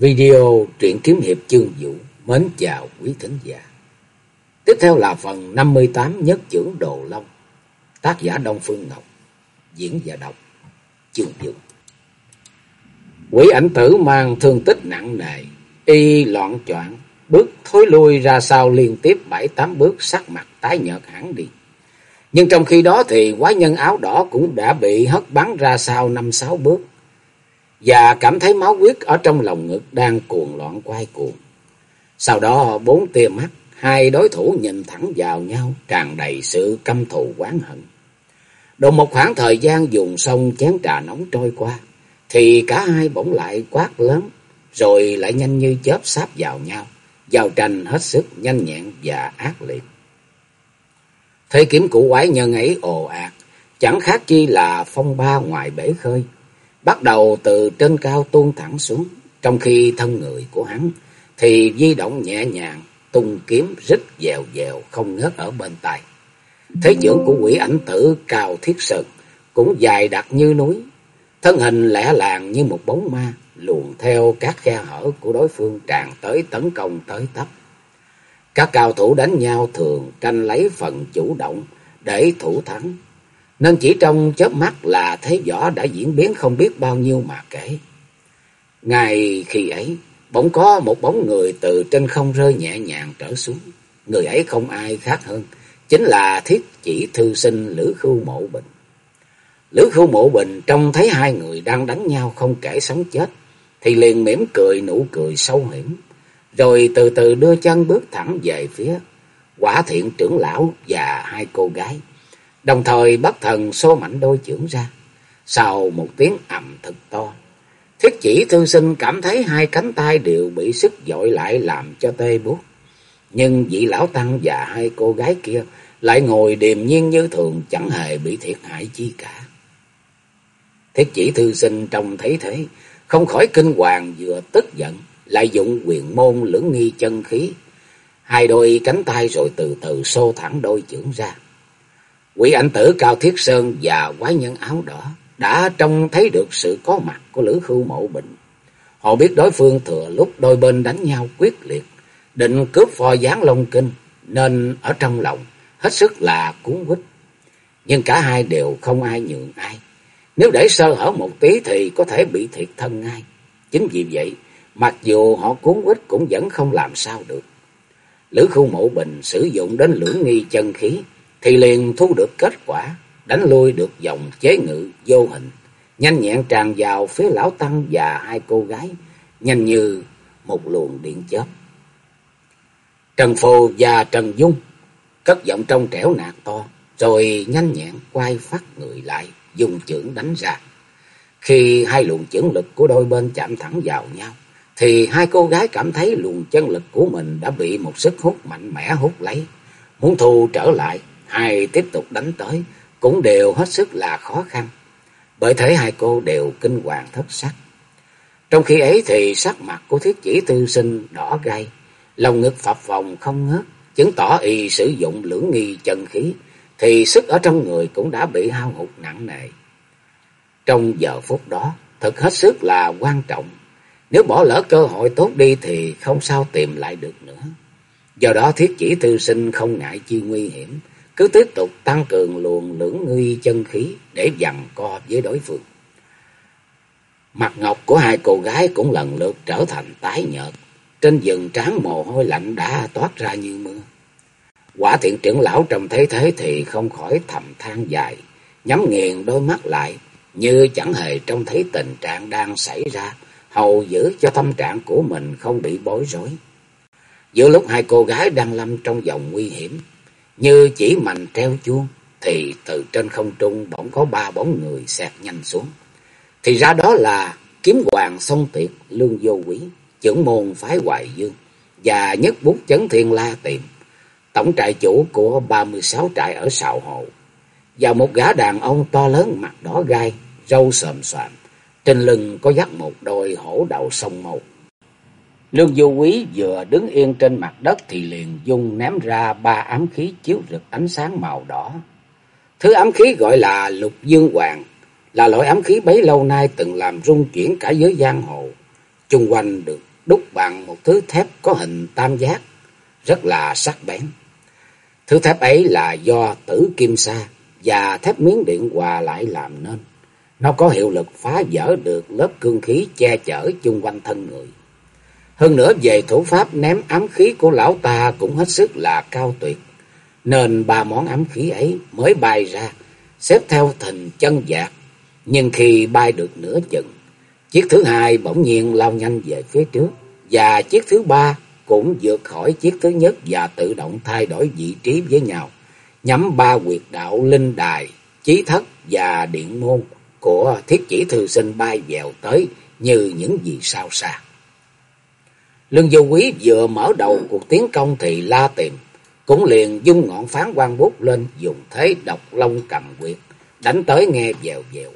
Video truyện kiếm hiệp chương vũ mến chào quý thính giả. Tiếp theo là phần 58 nhất trưởng Đồ Long. Tác giả Đông Phương Ngọc. Diễn và đọc chương vũ. Quỷ ảnh tử mang thương tích nặng nề, y loạn choạng, bước thối lui ra sau liên tiếp bảy tám bước sắc mặt tái nhợt hẳn đi. Nhưng trong khi đó thì quái nhân áo đỏ cũng đã bị hất bắn ra sau năm sáu bước và cảm thấy máu huyết ở trong lòng ngực đang cuồng loạn quay cuồng. Sau đó bốn tia mắt, hai đối thủ nhìn thẳng vào nhau, tràn đầy sự căm thù oán hận. đồng một khoảng thời gian dùng xong chén trà nóng trôi qua, thì cả hai bỗng lại quát lớn, rồi lại nhanh như chớp sáp vào nhau, giao tranh hết sức nhanh nhẹn và ác liệt. Thế kiếm của quái nhân ấy ồ ạt, chẳng khác chi là phong ba ngoài bể khơi, bắt đầu từ trên cao tuôn thẳng xuống, trong khi thân người của hắn thì di động nhẹ nhàng, tung kiếm rít dèo dèo không ngớt ở bên tai. Thế trưởng của quỷ ảnh tử cao thiết sơn cũng dài đặc như núi, thân hình lẻ làng như một bóng ma, luồn theo các khe hở của đối phương tràn tới tấn công tới tấp. Các cao thủ đánh nhau thường tranh lấy phần chủ động để thủ thắng, nên chỉ trong chớp mắt là thế võ đã diễn biến không biết bao nhiêu mà kể. Ngay khi ấy, bỗng có một bóng người từ trên không rơi nhẹ nhàng trở xuống. Người ấy không ai khác hơn, chính là thiết chỉ thư sinh Lữ Khưu Mộ Bình. Lữ Khưu Mộ Bình trông thấy hai người đang đánh nhau không kể sống chết, thì liền mỉm cười nụ cười sâu hiểm, rồi từ từ đưa chân bước thẳng về phía quả thiện trưởng lão và hai cô gái. Đồng thời bất thần xô mạnh đôi chưởng ra. Sau một tiếng ầm thật to. Thiết chỉ thư sinh cảm thấy hai cánh tay đều bị sức dội lại làm cho tê buốt. Nhưng vị lão tăng và hai cô gái kia lại ngồi điềm nhiên như thường chẳng hề bị thiệt hại chi cả. Thiết chỉ thư sinh trông thấy thế, không khỏi kinh hoàng vừa tức giận, lại dụng quyền môn lưỡng nghi chân khí. Hai đôi cánh tay rồi từ từ xô thẳng đôi chưởng ra. Quỷ ảnh tử Cao Thiết Sơn và quái nhân áo đỏ đã trông thấy được sự có mặt của Lữ Khưu Mộ Bình. Họ biết đối phương thừa lúc đôi bên đánh nhau quyết liệt, định cướp phò gián Long Kinh, nên ở trong lòng hết sức là cuốn quýt. Nhưng cả hai đều không ai nhường ai. Nếu để sơ hở một tí thì có thể bị thiệt thân ngay. Chính vì vậy, mặc dù họ cuốn quýt cũng vẫn không làm sao được. Lữ Khưu Mộ Bình sử dụng đến lưỡng nghi chân khí, thì liền thu được kết quả, đánh lui được dòng chế ngự vô hình, nhanh nhẹn tràn vào phía lão tăng và hai cô gái, nhanh như một luồng điện chớp. Trần Phù và Trần Dung cất giọng trong trẻo nạt to, rồi nhanh nhẹn quay phát người lại, dùng chưởng đánh ra. Khi hai luồng chưởng lực của đôi bên chạm thẳng vào nhau, thì hai cô gái cảm thấy luồng chân lực của mình đã bị một sức hút mạnh mẽ hút lấy. Muốn thu trở lại hai tiếp tục đánh tới, cũng đều hết sức là khó khăn. Bởi thế hai cô đều kinh hoàng thất sắc. Trong khi ấy thì sắc mặt của thiết chỉ tư sinh đỏ gay, lòng ngực phập phồng không ngớt, chứng tỏ y sử dụng lưỡng nghi chân khí, thì sức ở trong người cũng đã bị hao hụt nặng nề. Trong giờ phút đó, thật hết sức là quan trọng. Nếu bỏ lỡ cơ hội tốt đi thì không sao tìm lại được nữa. Do đó thiết chỉ tư sinh không ngại chi nguy hiểm, cứ tiếp tục tăng cường luồng lưỡng nghi chân khí để dằn co với đối phương. Mặt ngọc của hai cô gái cũng lần lượt trở thành tái nhợt, trên rừng trán mồ hôi lạnh đã toát ra như mưa. Quả thiện trưởng lão trông thấy thế thì không khỏi thầm than dài, nhắm nghiền đôi mắt lại, như chẳng hề trông thấy tình trạng đang xảy ra, hầu giữ cho tâm trạng của mình không bị bối rối. Giữa lúc hai cô gái đang lâm trong vòng nguy hiểm, như chỉ mảnh treo chuông, thì từ trên không trung bỗng có ba bóng người xẹt nhanh xuống. Thì ra đó là kiếm hoàng sông tiệt lương vô quý, trưởng môn phái hoài dương, và nhất bút chấn thiên la tiệm, tổng trại chủ của ba mươi sáu trại ở Sào Hồ, và một gã đàn ông to lớn mặt đỏ gai, râu sồm soàm, trên lưng có dắt một đôi hổ đầu sông màu. Lương Du Quý vừa đứng yên trên mặt đất thì liền dung ném ra ba ám khí chiếu rực ánh sáng màu đỏ. Thứ ám khí gọi là lục dương hoàng, là loại ám khí bấy lâu nay từng làm rung chuyển cả giới giang hồ. Chung quanh được đúc bằng một thứ thép có hình tam giác, rất là sắc bén. Thứ thép ấy là do tử kim sa và thép miếng điện hòa lại làm nên. Nó có hiệu lực phá vỡ được lớp cương khí che chở chung quanh thân người. Hơn nữa về thủ pháp ném ám khí của lão ta cũng hết sức là cao tuyệt. Nên ba món ám khí ấy mới bay ra, xếp theo thình chân dạc. Nhưng khi bay được nửa chừng, chiếc thứ hai bỗng nhiên lao nhanh về phía trước. Và chiếc thứ ba cũng vượt khỏi chiếc thứ nhất và tự động thay đổi vị trí với nhau. Nhắm ba quyệt đạo linh đài, chí thất và điện môn của thiết chỉ thư sinh bay dèo tới như những gì sao xa. Lương vô quý vừa mở đầu cuộc tiến công thì la tìm, cũng liền dung ngọn phán quan bút lên dùng thế độc long cầm quyệt, đánh tới nghe dèo dèo.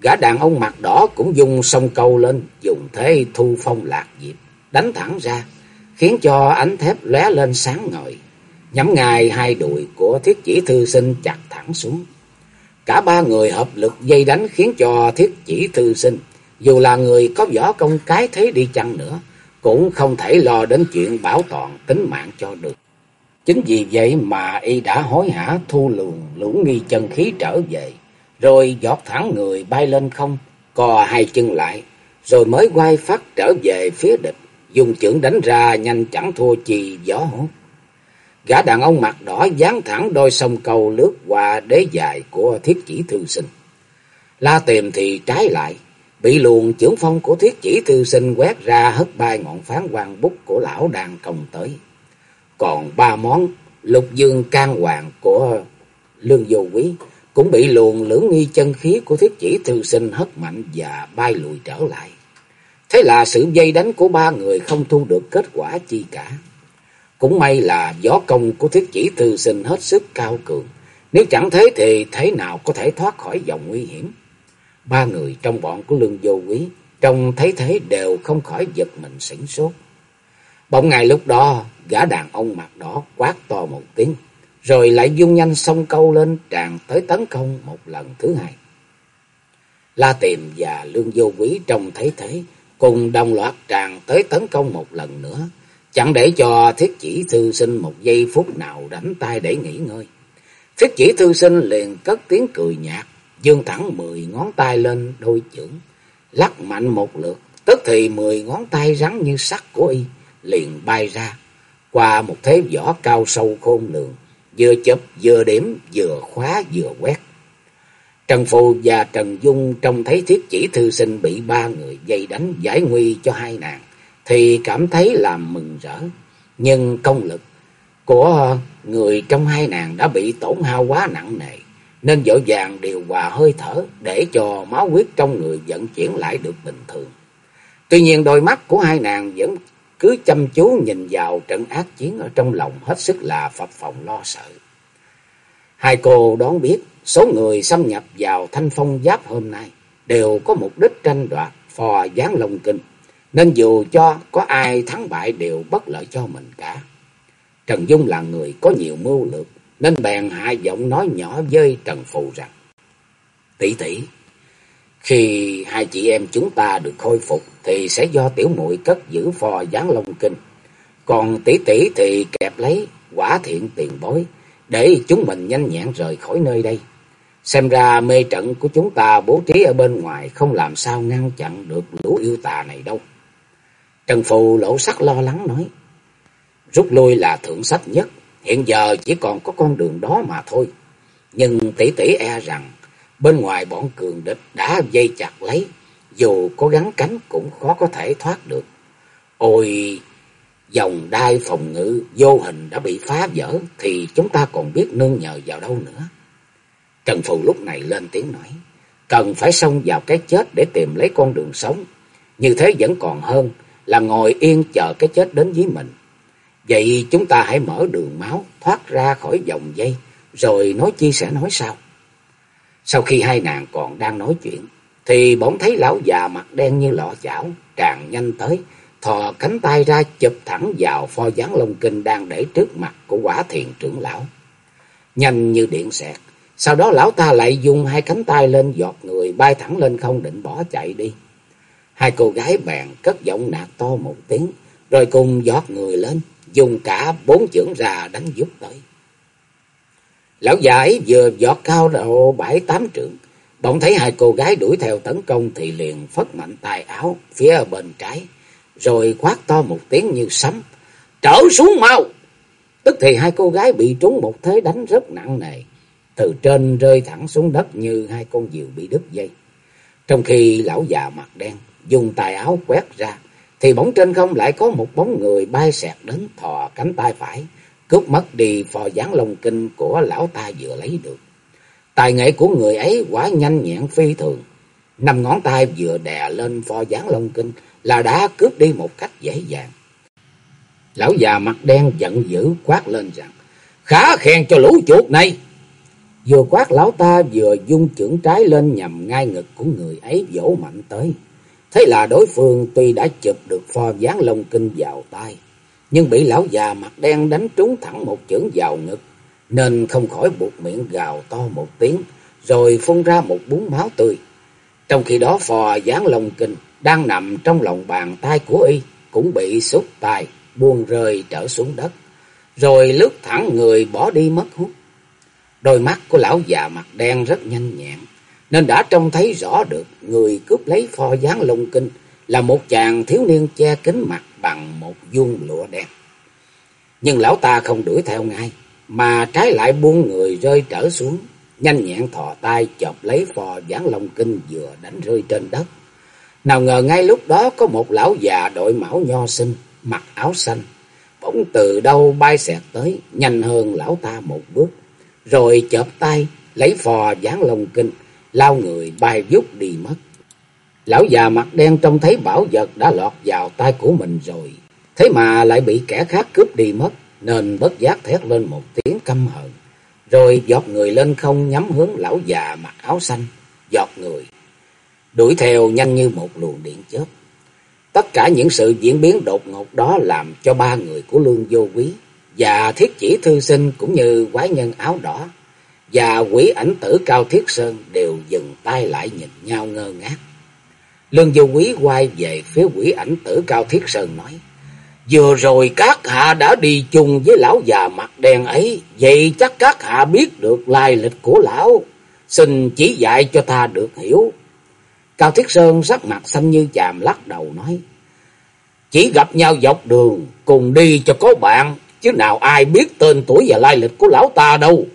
Gã đàn ông mặt đỏ cũng dung sông câu lên, dùng thế thu phong lạc diệp, đánh thẳng ra, khiến cho ánh thép lóe lên sáng ngời, nhắm ngay hai đùi của thiết chỉ thư sinh chặt thẳng xuống. Cả ba người hợp lực dây đánh khiến cho thiết chỉ thư sinh, dù là người có võ công cái thế đi chăng nữa, cũng không thể lo đến chuyện bảo toàn tính mạng cho được. Chính vì vậy mà y đã hối hả thu luồng lũ nghi chân khí trở về, rồi giọt thẳng người bay lên không, co hai chân lại, rồi mới quay phát trở về phía địch, dùng chưởng đánh ra nhanh chẳng thua chi gió hốt. Gã đàn ông mặt đỏ dán thẳng đôi sông cầu lướt qua đế dài của thiết chỉ thư sinh. La tìm thì trái lại, bị luồng chưởng phong của thiết chỉ thư sinh quét ra hất bay ngọn phán hoàng bút của lão đang công tới. Còn ba món lục dương can hoàng của lương vô quý cũng bị luồng lưỡng nghi chân khí của thiết chỉ thư sinh hất mạnh và bay lùi trở lại. Thế là sự dây đánh của ba người không thu được kết quả chi cả. Cũng may là gió công của thiết chỉ thư sinh hết sức cao cường. Nếu chẳng thế thì thế nào có thể thoát khỏi dòng nguy hiểm. Ba người trong bọn của lương vô quý, trông thấy thế đều không khỏi giật mình sửng sốt. Bỗng ngày lúc đó, gã đàn ông mặt đỏ quát to một tiếng, rồi lại dung nhanh song câu lên tràn tới tấn công một lần thứ hai. La Tiềm và Lương Vô Quý trông thấy thế, cùng đồng loạt tràn tới tấn công một lần nữa, chẳng để cho thiết chỉ thư sinh một giây phút nào đánh tay để nghỉ ngơi. Thiết chỉ thư sinh liền cất tiếng cười nhạt, dương thẳng mười ngón tay lên đôi chưởng, lắc mạnh một lượt, tức thì mười ngón tay rắn như sắt của y liền bay ra qua một thế võ cao sâu khôn lường, vừa chụp vừa điểm vừa khóa vừa quét. Trần Phù và Trần Dung trông thấy thiết chỉ thư sinh bị ba người dây đánh giải nguy cho hai nàng, thì cảm thấy làm mừng rỡ. Nhưng công lực của người trong hai nàng đã bị tổn hao quá nặng nề, nên dội vàng điều hòa hơi thở để cho máu huyết trong người vận chuyển lại được bình thường. Tuy nhiên đôi mắt của hai nàng vẫn cứ chăm chú nhìn vào trận ác chiến ở trong lòng hết sức là phập phòng lo sợ. Hai cô đoán biết số người xâm nhập vào thanh phong giáp hôm nay đều có mục đích tranh đoạt phò gián lông kinh, nên dù cho có ai thắng bại đều bất lợi cho mình cả. Trần Dung là người có nhiều mưu lược, nên bèn hạ giọng nói nhỏ với Trần Phù rằng, tỷ tỷ, khi hai chị em chúng ta được khôi phục thì sẽ do tiểu muội cất giữ phò gián long kinh. Còn tỷ tỷ thì kẹp lấy quả thiện tiền bối để chúng mình nhanh nhẹn rời khỏi nơi đây. Xem ra mê trận của chúng ta bố trí ở bên ngoài không làm sao ngăn chặn được lũ yêu tà này đâu. Trần Phù lỗ sắc lo lắng nói. Rút lui là thượng sách nhất. Hiện giờ chỉ còn có con đường đó mà thôi. Nhưng tỷ tỷ e rằng bên ngoài bọn cường địch đã dây chặt lấy. Dù có gắn cánh cũng khó có thể thoát được. Ôi, dòng đai phòng ngự vô hình đã bị phá vỡ thì chúng ta còn biết nương nhờ vào đâu nữa. Trần Phù lúc này lên tiếng nói, cần phải xông vào cái chết để tìm lấy con đường sống. Như thế vẫn còn hơn là ngồi yên chờ cái chết đến với mình. Vậy chúng ta hãy mở đường máu thoát ra khỏi dòng dây, rồi nói chi sẽ nói sao. Sau khi hai nàng còn đang nói chuyện, thì bỗng thấy lão già mặt đen như lọ chảo, tràn nhanh tới, thò cánh tay ra chụp thẳng vào pho gián lông kinh đang để trước mặt của quả thiền trưởng lão. Nhanh như điện xẹt, sau đó lão ta lại dùng hai cánh tay lên giọt người bay thẳng lên không định bỏ chạy đi. Hai cô gái bèn cất giọng nạt to một tiếng, rồi cùng giọt người lên, dùng cả bốn chưởng ra đánh giúp tới. Lão già ấy vừa giọt cao độ bảy tám trượng, bỗng thấy hai cô gái đuổi theo tấn công thì liền phất mạnh tay áo phía bên trái, rồi quát to một tiếng như sấm, trở xuống mau! Tức thì hai cô gái bị trúng một thế đánh rất nặng nề, từ trên rơi thẳng xuống đất như hai con diều bị đứt dây. Trong khi lão già mặt đen dùng tài áo quét ra, thì bỗng trên không lại có một bóng người bay xẹt đến thò cánh tay phải, cướp mất đi phò gián lông kinh của lão ta vừa lấy được. Tài nghệ của người ấy quá nhanh nhẹn phi thường. Năm ngón tay vừa đè lên phò gián lông kinh là đã cướp đi một cách dễ dàng. Lão già mặt đen giận dữ quát lên rằng, khá khen cho lũ chuột này. Vừa quát lão ta vừa dung trưởng trái lên nhằm ngay ngực của người ấy vỗ mạnh tới. Thế là đối phương tuy đã chụp được pho dáng lông kinh vào tay, nhưng bị lão già mặt đen đánh trúng thẳng một chưởng vào ngực, nên không khỏi buộc miệng gào to một tiếng, rồi phun ra một búng máu tươi. Trong khi đó phò dáng lông kinh đang nằm trong lòng bàn tay của y, cũng bị xúc tài buông rơi trở xuống đất, rồi lướt thẳng người bỏ đi mất hút. Đôi mắt của lão già mặt đen rất nhanh nhẹn, nên đã trông thấy rõ được người cướp lấy pho dáng lông kinh là một chàng thiếu niên che kính mặt bằng một vuông lụa đen. Nhưng lão ta không đuổi theo ngay, mà trái lại buông người rơi trở xuống, nhanh nhẹn thò tay chộp lấy phò dáng lông kinh vừa đánh rơi trên đất. Nào ngờ ngay lúc đó có một lão già đội mão nho sinh, mặc áo xanh, bỗng từ đâu bay xẹt tới, nhanh hơn lão ta một bước, rồi chộp tay lấy phò dáng lông kinh, lao người bay vút đi mất. Lão già mặt đen trông thấy bảo vật đã lọt vào tay của mình rồi, thế mà lại bị kẻ khác cướp đi mất, nên bất giác thét lên một tiếng căm hận, rồi giọt người lên không nhắm hướng lão già mặc áo xanh, giọt người, đuổi theo nhanh như một luồng điện chớp. Tất cả những sự diễn biến đột ngột đó làm cho ba người của Lương Vô Quý và Thiết Chỉ Thư Sinh cũng như quái nhân áo đỏ và quỷ ảnh tử Cao Thiết Sơn đều dừng tay lại nhìn nhau ngơ ngác. Lương Vô Quý quay về phía quỷ ảnh tử Cao Thiết Sơn nói, Vừa rồi các hạ đã đi chung với lão già mặt đen ấy, vậy chắc các hạ biết được lai lịch của lão, xin chỉ dạy cho ta được hiểu. Cao Thiết Sơn sắc mặt xanh như chàm lắc đầu nói, Chỉ gặp nhau dọc đường, cùng đi cho có bạn, chứ nào ai biết tên tuổi và lai lịch của lão ta đâu.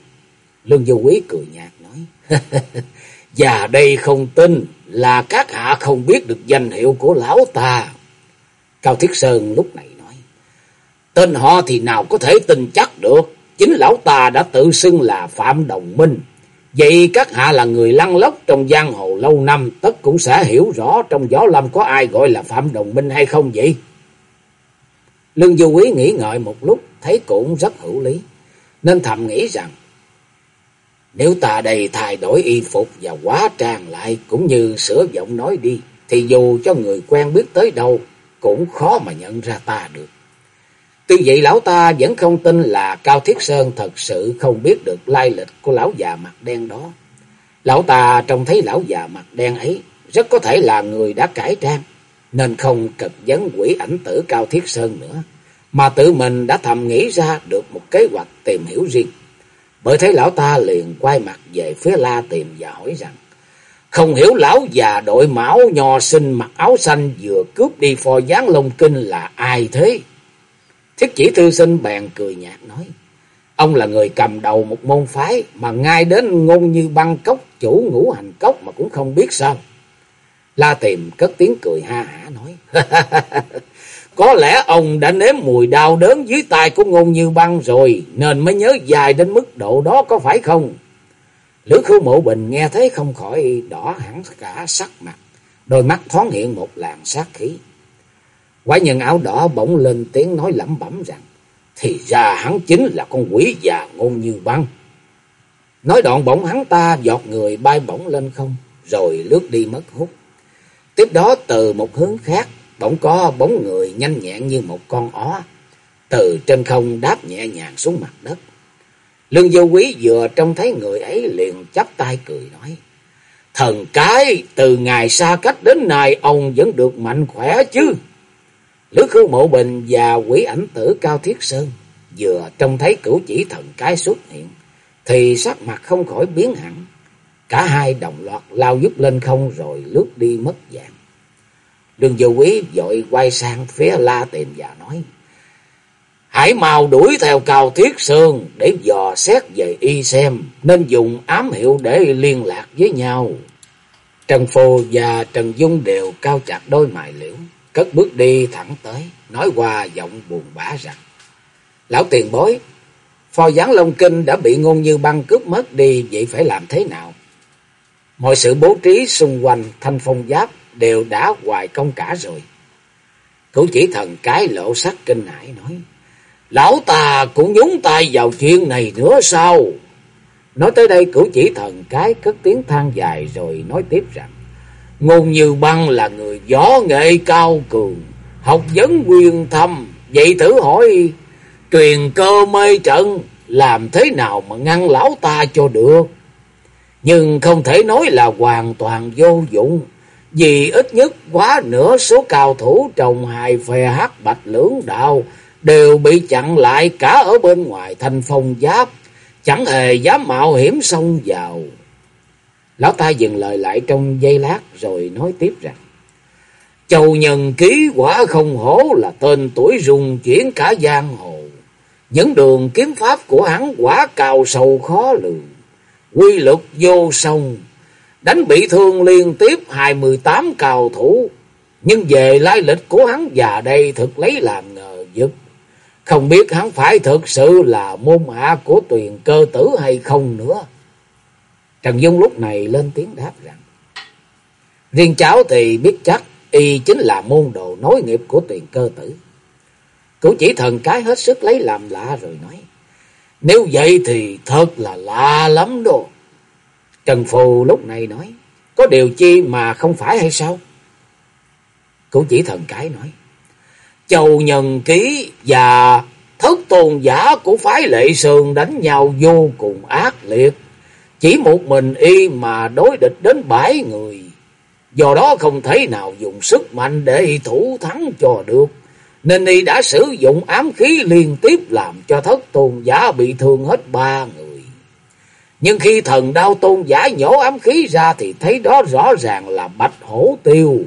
Lương Du Quý cười nhạt nói, Và đây không tin là các hạ không biết được danh hiệu của lão ta. Cao Thiết Sơn lúc này nói, Tên họ thì nào có thể tin chắc được, chính lão ta đã tự xưng là Phạm Đồng Minh. Vậy các hạ là người lăn lóc trong giang hồ lâu năm, tất cũng sẽ hiểu rõ trong gió lâm có ai gọi là Phạm Đồng Minh hay không vậy? Lương Du Quý nghĩ ngợi một lúc, thấy cũng rất hữu lý, nên thầm nghĩ rằng, nếu ta đây thay đổi y phục và quá trang lại cũng như sửa giọng nói đi, thì dù cho người quen biết tới đâu, cũng khó mà nhận ra ta được. Tuy vậy lão ta vẫn không tin là Cao Thiết Sơn thật sự không biết được lai lịch của lão già mặt đen đó. Lão ta trông thấy lão già mặt đen ấy rất có thể là người đã cải trang, nên không cực vấn quỷ ảnh tử Cao Thiết Sơn nữa, mà tự mình đã thầm nghĩ ra được một kế hoạch tìm hiểu riêng. Bởi thế lão ta liền quay mặt về phía La tìm và hỏi rằng, không hiểu lão già đội mão nho sinh mặc áo xanh vừa cướp đi phò gián lông kinh là ai thế? Thiết chỉ thư sinh bèn cười nhạt nói, ông là người cầm đầu một môn phái mà ngay đến ngôn như băng cốc chủ ngũ hành cốc mà cũng không biết sao. La tìm cất tiếng cười ha hả nói, có lẽ ông đã nếm mùi đau đớn dưới tay của ngôn như băng rồi, nên mới nhớ dài đến mức độ đó có phải không? Lữ khưu mộ bình nghe thấy không khỏi đỏ hẳn cả sắc mặt, đôi mắt thoáng hiện một làn sát khí. Quái nhân áo đỏ bỗng lên tiếng nói lẩm bẩm rằng, thì ra hắn chính là con quỷ già ngôn như băng. Nói đoạn bỗng hắn ta giọt người bay bổng lên không, rồi lướt đi mất hút. Tiếp đó từ một hướng khác, bỗng có bóng người nhanh nhẹn như một con ó, từ trên không đáp nhẹ nhàng xuống mặt đất. Lương vô quý vừa trông thấy người ấy liền chắp tay cười nói, Thần cái từ ngày xa cách đến nay ông vẫn được mạnh khỏe chứ. Lữ khư mộ bình và quỷ ảnh tử Cao Thiết Sơn vừa trông thấy cửu chỉ thần cái xuất hiện thì sắc mặt không khỏi biến hẳn. Cả hai đồng loạt lao giúp lên không rồi lướt đi mất dạng. Đường vô quý dội quay sang phía la tìm và nói. Hãy mau đuổi theo Cao Thiết Sơn để dò xét về y xem, nên dùng ám hiệu để liên lạc với nhau. Trần Phù và Trần Dung đều cao chặt đôi mày liễu, cất bước đi thẳng tới, nói qua giọng buồn bã rằng. Lão tiền bối, phò gián Long Kinh đã bị ngôn như băng cướp mất đi, vậy phải làm thế nào? Mọi sự bố trí xung quanh thanh phong giáp đều đã hoài công cả rồi. Cửu chỉ thần cái lộ sắc kinh hãi nói. Lão ta cũng nhúng tay vào chuyện này nữa sao? Nói tới đây cửu chỉ thần cái cất tiếng than dài rồi nói tiếp rằng. Ngôn Như Băng là người gió nghệ cao cường, học vấn quyền thâm. Vậy thử hỏi truyền cơ mê trận làm thế nào mà ngăn lão ta cho được? Nhưng không thể nói là hoàn toàn vô dụng. Vì ít nhất quá nửa số cao thủ trong hai phe hắc bạch lưỡng đạo đều bị chặn lại cả ở bên ngoài thành phong giáp, chẳng hề dám mạo hiểm xông vào. Lão ta dừng lời lại trong giây lát rồi nói tiếp rằng, Châu Nhân Ký quả không hổ là tên tuổi rung chuyển cả giang hồ. Những đường kiếm pháp của hắn quả cao sâu khó lường, quy lực vô song, đánh bị thương liên tiếp hai mươi tám cao thủ. Nhưng về lai lịch của hắn già đây thực lấy làm ngờ vực. Không biết hắn phải thực sự là môn hạ của tuyền cơ tử hay không nữa. Trần Dung lúc này lên tiếng đáp rằng. Riêng cháu thì biết chắc, y chính là môn đồ nối nghiệp của tuyền cơ tử. Cũng chỉ thần cái hết sức lấy làm lạ rồi nói. Nếu vậy thì thật là lạ lắm đồ. Trần Phù lúc này nói. Có điều chi mà không phải hay sao? Cũng chỉ thần cái nói. Châu Nhân Ký và thất tôn giả của phái lệ sườn đánh nhau vô cùng ác liệt. Chỉ một mình y mà đối địch đến bảy người. Do đó không thể nào dùng sức mạnh để thủ thắng cho được. Nên y đã sử dụng ám khí liên tiếp làm cho thất tôn giả bị thương hết ba người. Nhưng khi thần đao tôn giả nhổ ám khí ra thì thấy đó rõ ràng là bạch hổ tiêu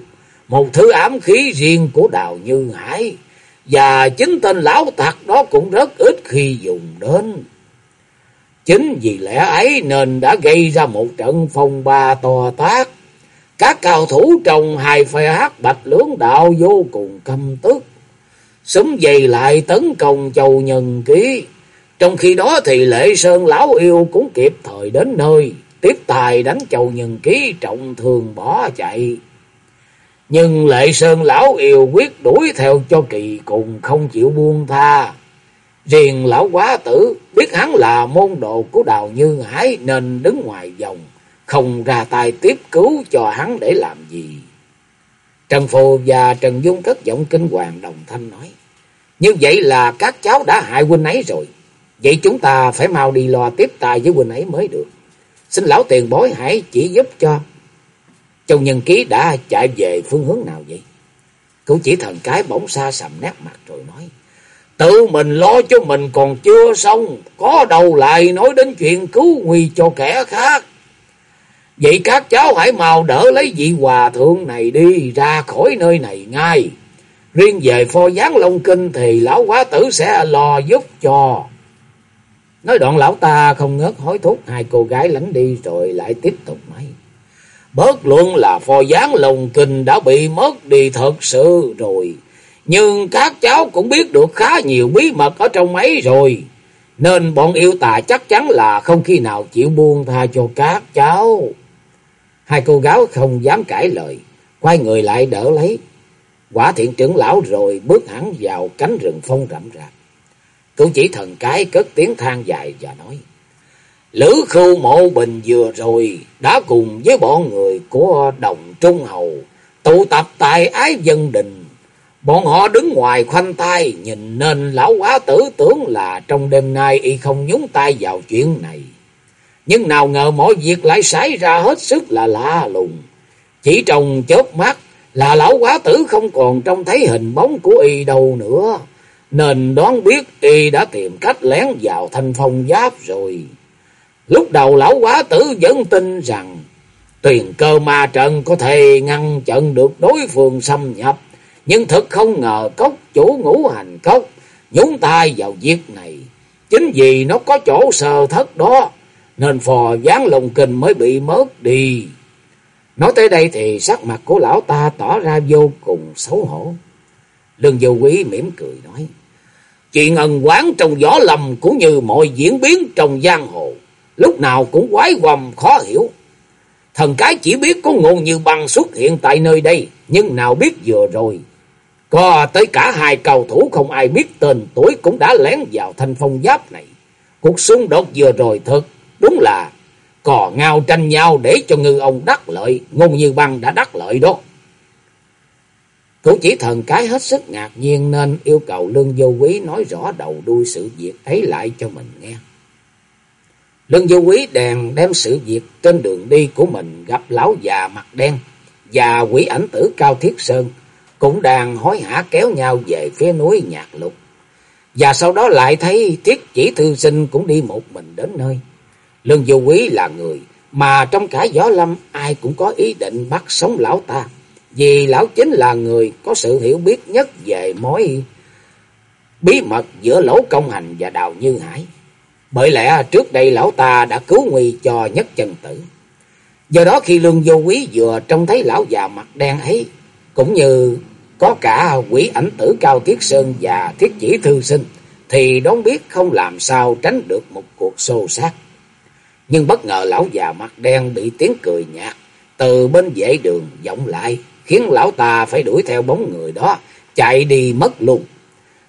một thứ ám khí riêng của Đào Như Hải, và chính tên lão tặc đó cũng rất ít khi dùng đến. Chính vì lẽ ấy nên đã gây ra một trận phong ba to tác. Các cao thủ trong hai phe hát bạch lưỡng đạo vô cùng căm tức. Súng dày lại tấn công châu nhân ký. Trong khi đó thì lệ sơn lão yêu cũng kịp thời đến nơi. Tiếp tài đánh châu nhân ký trọng thường bỏ chạy. Nhưng lệ sơn lão yêu quyết đuổi theo cho kỳ cùng không chịu buông tha. Riêng lão quá tử biết hắn là môn đồ của đào như hải nên đứng ngoài vòng, không ra tay tiếp cứu cho hắn để làm gì. Trần Phù và Trần Dung cất giọng kinh hoàng đồng thanh nói. Như vậy là các cháu đã hại huynh ấy rồi. Vậy chúng ta phải mau đi lo tiếp tài với huynh ấy mới được. Xin lão tiền bối hãy chỉ giúp cho Châu Nhân Ký đã chạy về phương hướng nào vậy? Cậu chỉ thần cái bỗng xa sầm nét mặt rồi nói. Tự mình lo cho mình còn chưa xong. Có đầu lại nói đến chuyện cứu nguy cho kẻ khác. Vậy các cháu hãy mau đỡ lấy vị hòa thượng này đi ra khỏi nơi này ngay. Riêng về pho gián Long Kinh thì lão quá tử sẽ lo giúp cho. Nói đoạn lão ta không ngớt hối thúc, hai cô gái lánh đi rồi lại tiếp tục nói. Bớt luôn là phò gián lồng kinh đã bị mất đi thật sự rồi. Nhưng các cháu cũng biết được khá nhiều bí mật ở trong ấy rồi. Nên bọn yêu tà chắc chắn là không khi nào chịu buông tha cho các cháu. Hai cô gái không dám cãi lời. Quay người lại đỡ lấy. Quả thiện trưởng lão rồi bước hẳn vào cánh rừng phong rậm rạp. Cậu chỉ thần cái cất tiếng than dài và nói. Lữ khưu mộ bình vừa rồi đã cùng với bọn người của đồng trung hầu tụ tập tại ái dân đình. Bọn họ đứng ngoài khoanh tay, nhìn nên lão quá tử tưởng là trong đêm nay y không nhúng tay vào chuyện này. Nhưng nào ngờ mọi việc lại xảy ra hết sức là lạ lùng. Chỉ trong chớp mắt là lão quá tử không còn trông thấy hình bóng của y đâu nữa. Nên đoán biết y đã tìm cách lén vào thanh phong giáp rồi. Lúc đầu lão quá tử vẫn tin rằng tuyền cơ ma trận có thể ngăn chặn được đối phương xâm nhập. Nhưng thật không ngờ cốc chủ ngũ hành cốc nhúng tay vào việc này. Chính vì nó có chỗ sờ thất đó, nên phò gián lồng kinh mới bị mất đi. Nói tới đây thì sắc mặt của lão ta tỏ ra vô cùng xấu hổ. Lương vô quý mỉm cười nói. Chuyện ân quán trong gió lầm cũng như mọi diễn biến trong giang hồ. Lúc nào cũng quái quầm khó hiểu. Thần cái chỉ biết có ngôn như băng xuất hiện tại nơi đây. Nhưng nào biết vừa rồi có tới cả hai cầu thủ không ai biết tên tuổi cũng đã lén vào thanh phong giáp này. Cuộc xung đột vừa rồi thật đúng là cò ngao tranh nhau để cho ngư ông đắc lợi, ngôn như băng đã đắc lợi đó. Cũng chỉ thần cái hết sức ngạc nhiên nên yêu cầu Lương Vô Quý nói rõ đầu đuôi sự việc ấy lại cho mình nghe. Lương Vô Quý đèn đem sự việc trên đường đi của mình gặp lão già mặt đen và quỷ ảnh tử Cao Thiết Sơn, cũng đang hối hả kéo nhau về phía núi Nhạc Lục. Và sau đó lại thấy Thiết Chỉ Thư Sinh cũng đi một mình đến nơi. Lương vô Quý là người mà trong cả gió lâm ai cũng có ý định bắt sống lão ta. Vì lão chính là người có sự hiểu biết nhất về mối bí mật giữa lỗ công hành và đào như hải. Bởi lẽ trước đây lão ta đã cứu nguy cho nhất chân tử. Do đó khi lương vô quý vừa trông thấy lão già mặt đen ấy, cũng như có cả quỷ ảnh tử Cao Thiết Sơn và Thiết Chỉ Thư Sinh, thì đón biết không làm sao tránh được một cuộc xô sát. Nhưng bất ngờ lão già mặt đen bị tiếng cười nhạt từ bên vệ đường vọng lại, khiến lão ta phải đuổi theo bóng người đó, chạy đi mất luôn.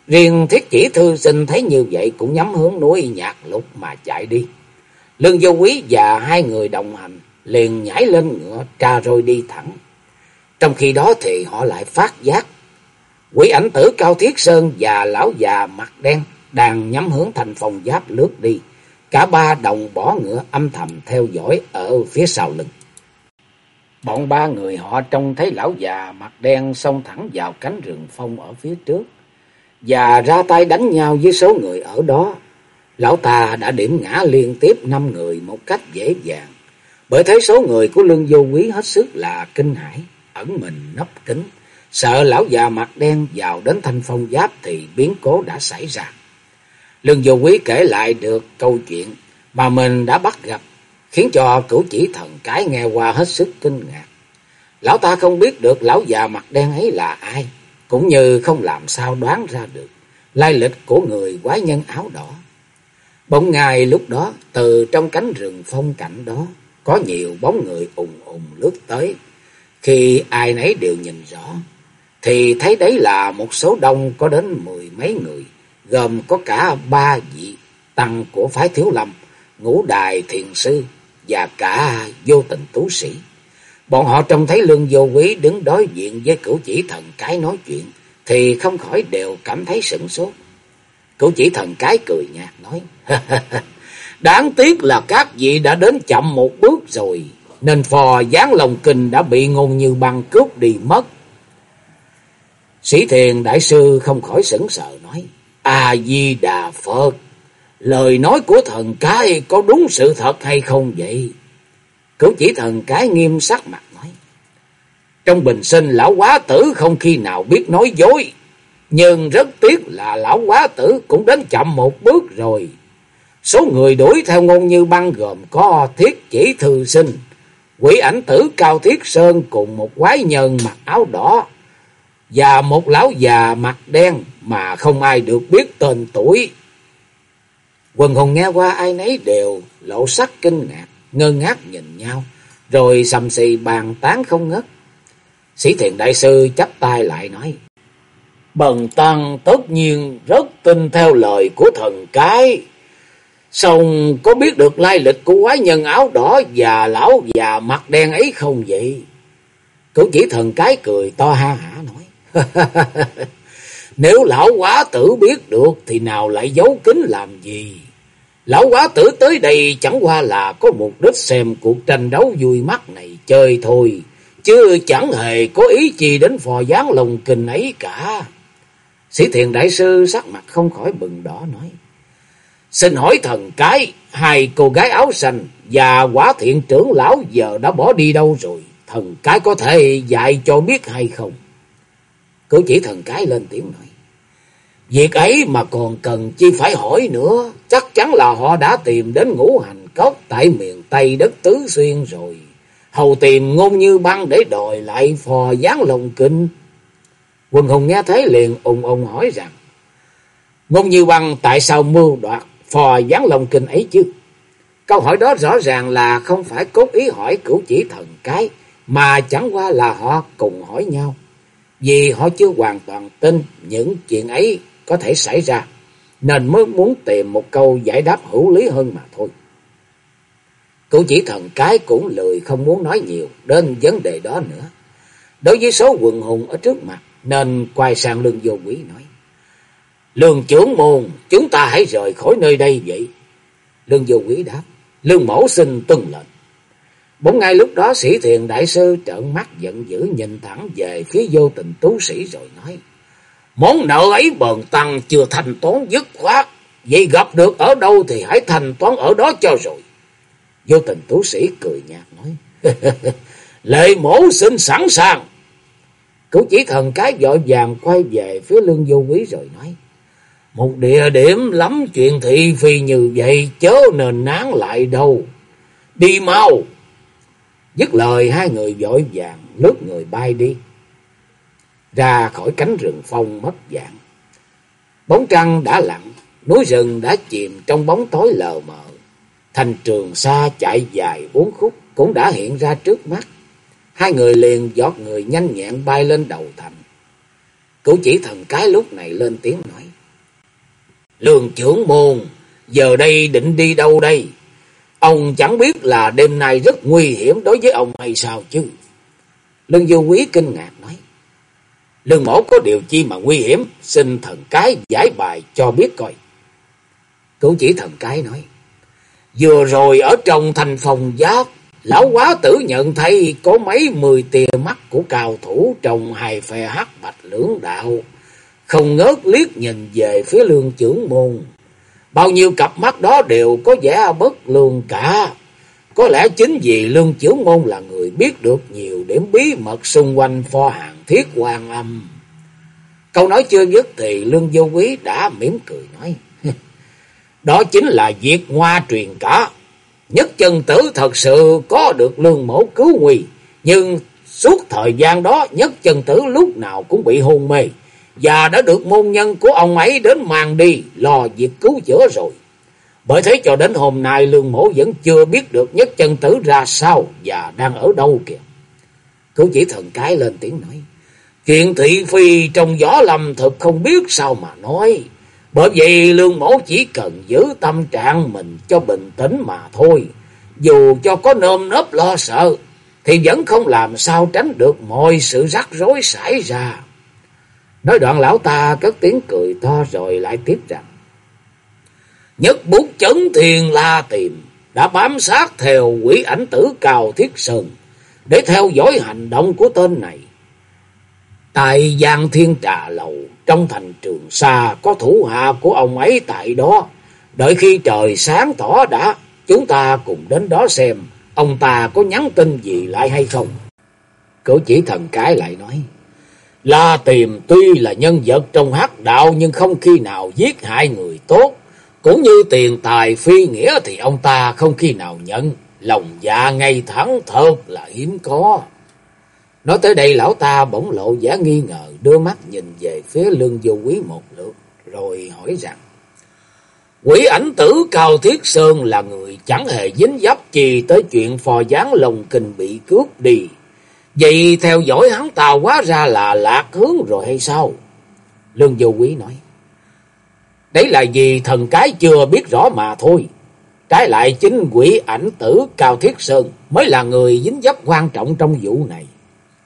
Riêng Thiết Chỉ Thư Sinh thấy như vậy cũng nhắm hướng núi nhạc lục mà chạy đi. Lương Vô Quý và hai người đồng hành liền nhảy lên ngựa tra rồi đi thẳng. Trong khi đó thì họ lại phát giác. Quỷ ảnh tử Cao Thiết Sơn và lão già mặt đen đang nhắm hướng thành phòng giáp lướt đi. Cả ba đồng bỏ ngựa âm thầm theo dõi ở phía sau lưng. Bọn ba người họ trông thấy lão già mặt đen xông thẳng vào cánh rừng phong ở phía trước. Và ra tay đánh nhau với số người ở đó. Lão ta đã điểm ngã liên tiếp năm người một cách dễ dàng. Bởi thấy số người của lương vô quý hết sức là kinh hãi ẩn mình nấp kính, sợ lão già mặt đen vào đến thanh phong giáp thì biến cố đã xảy ra. Lương vô quý kể lại được câu chuyện mà mình đã bắt gặp, khiến cho cửu chỉ thần cái nghe qua hết sức kinh ngạc. Lão ta không biết được lão già mặt đen ấy là ai, cũng như không làm sao đoán ra được lai lịch của người quái nhân áo đỏ. Bỗng ngài lúc đó, từ trong cánh rừng phong cảnh đó, có nhiều bóng người ùng ùng lướt tới, khi ai nấy đều nhìn rõ, thì thấy đấy là một số đông có đến mười mấy người, gồm có cả ba vị tăng của phái Thiếu Lâm, ngũ đài thiền sư và cả vô tình tú sĩ. Bọn họ trông thấy lương vô quý đứng đối diện với cửu chỉ thần cái nói chuyện, thì không khỏi đều cảm thấy sửng sốt. Cửu chỉ thần cái cười nhạt nói, Đáng tiếc là các vị đã đến chậm một bước rồi nên phò gián lòng kinh đã bị ngôn như băng cướp đi mất. Sĩ thiền đại sư không khỏi sững sờ nói, A-di-đà Phật, lời nói của thần cái có đúng sự thật hay không vậy? Cửu chỉ thần cái nghiêm sắc mặt nói, trong bình sinh lão quá tử không khi nào biết nói dối, nhưng rất tiếc là lão quá tử cũng đến chậm một bước rồi. Số người đuổi theo ngôn như băng gồm có thiết chỉ thư sinh, quỷ ảnh tử Cao Thiết Sơn cùng một quái nhân mặc áo đỏ và một lão già mặt đen mà không ai được biết tên tuổi. Quần hùng nghe qua ai nấy đều lộ sắc kinh ngạc, ngơ ngác nhìn nhau, rồi sầm xì bàn tán không ngất. Sĩ thiền đại sư chắp tay lại nói, Bần tăng tất nhiên rất tin theo lời của thần cái. Xong có biết được lai lịch của quái nhân áo đỏ và lão già mặt đen ấy không vậy? Cửu chỉ thần cái cười to ha hả nói. Nếu lão quá tử biết được thì nào lại giấu kín làm gì? Lão quá tử tới đây chẳng qua là có mục đích xem cuộc tranh đấu vui mắt này chơi thôi, chứ chẳng hề có ý chi đến phò gián lồng kinh ấy cả. Sĩ thiền đại sư sắc mặt không khỏi bừng đỏ nói. Xin hỏi thần cái, hai cô gái áo xanh và quả thiện trưởng lão giờ đã bỏ đi đâu rồi? Thần cái có thể dạy cho biết hay không? Cử chỉ thần cái lên tiếng nói. Việc ấy mà còn cần chi phải hỏi nữa. Chắc chắn là họ đã tìm đến ngũ hành cốc tại miền Tây đất Tứ Xuyên rồi. Hầu tìm ngôn như băng để đòi lại phò gián lồng kinh. Quân hùng nghe thấy liền ùng ùng hỏi rằng. Ngôn như băng tại sao mưu đoạt phò gián lồng kinh ấy chứ? Câu hỏi đó rõ ràng là không phải cốt ý hỏi cửu chỉ thần cái. Mà chẳng qua là họ cùng hỏi nhau. Vì họ chưa hoàn toàn tin những chuyện ấy có thể xảy ra, nên mới muốn tìm một câu giải đáp hữu lý hơn mà thôi. Cậu chỉ thần cái cũng lười không muốn nói nhiều đến vấn đề đó nữa. Đối với số quần hùng ở trước mặt, nên quay sang lương vô quý nói. Lương trưởng môn, chúng ta hãy rời khỏi nơi đây vậy. Lương vô quý đáp, lương mẫu xin tuân lệnh. Bỗng ngay lúc đó sĩ thiền đại sư trợn mắt giận dữ nhìn thẳng về phía vô tình tú sĩ rồi nói. Món nợ ấy bần tăng chưa thanh toán dứt khoát. Vậy gặp được ở đâu thì hãy thanh toán ở đó cho rồi. Vô tình tú sĩ cười nhạt nói. Lệ mổ xin sẵn sàng. Cũng chỉ thần cái dội vàng quay về phía lương vô quý rồi nói. Một địa điểm lắm chuyện thị phi như vậy chớ nên nán lại đâu. Đi mau. Dứt lời hai người vội vàng nước người bay đi ra khỏi cánh rừng phong mất dạng. Bóng trăng đã lặng, núi rừng đã chìm trong bóng tối lờ mờ. Thành trường xa chạy dài bốn khúc cũng đã hiện ra trước mắt. Hai người liền giọt người nhanh nhẹn bay lên đầu thành. Cửu chỉ thần cái lúc này lên tiếng nói. lường trưởng môn, giờ đây định đi đâu đây? Ông chẳng biết là đêm nay rất nguy hiểm đối với ông hay sao chứ? Lương du quý kinh ngạc nói. Lương mẫu có điều chi mà nguy hiểm, xin thần cái giải bài cho biết coi. Cũng chỉ thần cái nói, vừa rồi ở trong thành phòng giáp, lão quá tử nhận thấy có mấy mười tia mắt của cao thủ trong hai phe hắc bạch lưỡng đạo, không ngớt liếc nhìn về phía lương trưởng môn. Bao nhiêu cặp mắt đó đều có vẻ bất lương cả. Có lẽ chính vì lương chiếu ngôn là người biết được nhiều điểm bí mật xung quanh pho hàng thiết hoàng âm. Câu nói chưa dứt thì Lương Vô Quý đã mỉm cười nói. Đó chính là việc hoa truyền cả. Nhất chân tử thật sự có được lương mẫu cứu nguy. Nhưng suốt thời gian đó nhất chân tử lúc nào cũng bị hôn mê. Và đã được môn nhân của ông ấy đến mang đi lo việc cứu chữa rồi. Bởi thế cho đến hôm nay lương mẫu vẫn chưa biết được nhất chân tử ra sao và đang ở đâu kìa. Cứu chỉ thần cái lên tiếng nói. Chuyện thị phi trong gió lầm thực không biết sao mà nói. Bởi vậy lương mẫu chỉ cần giữ tâm trạng mình cho bình tĩnh mà thôi. Dù cho có nơm nớp lo sợ, thì vẫn không làm sao tránh được mọi sự rắc rối xảy ra. Nói đoạn lão ta cất tiếng cười to rồi lại tiếp rằng. Nhất bút chấn thiền la tìm, đã bám sát theo quỷ ảnh tử cao thiết sơn, để theo dõi hành động của tên này. Tại Giang Thiên Trà Lầu, trong thành Trường Sa, có thủ hạ của ông ấy tại đó. Đợi khi trời sáng tỏ đã, chúng ta cùng đến đó xem, ông ta có nhắn tin gì lại hay không. Cửu chỉ thần cái lại nói, La Tiềm tuy là nhân vật trong hắc đạo nhưng không khi nào giết hại người tốt. Cũng như tiền tài phi nghĩa thì ông ta không khi nào nhận. Lòng dạ ngay thẳng thật là hiếm có. Nói tới đây lão ta bỗng lộ vẻ nghi ngờ, đưa mắt nhìn về phía lương vô quý một lượt, rồi hỏi rằng. Quỷ ảnh tử Cao Thiết Sơn là người chẳng hề dính dấp gì tới chuyện phò gián lồng kinh bị cướp đi. Vậy theo dõi hắn ta quá ra là lạc hướng rồi hay sao? Lương vô quý nói. Đấy là vì thần cái chưa biết rõ mà thôi. Trái lại chính quỷ ảnh tử Cao Thiết Sơn mới là người dính dấp quan trọng trong vụ này.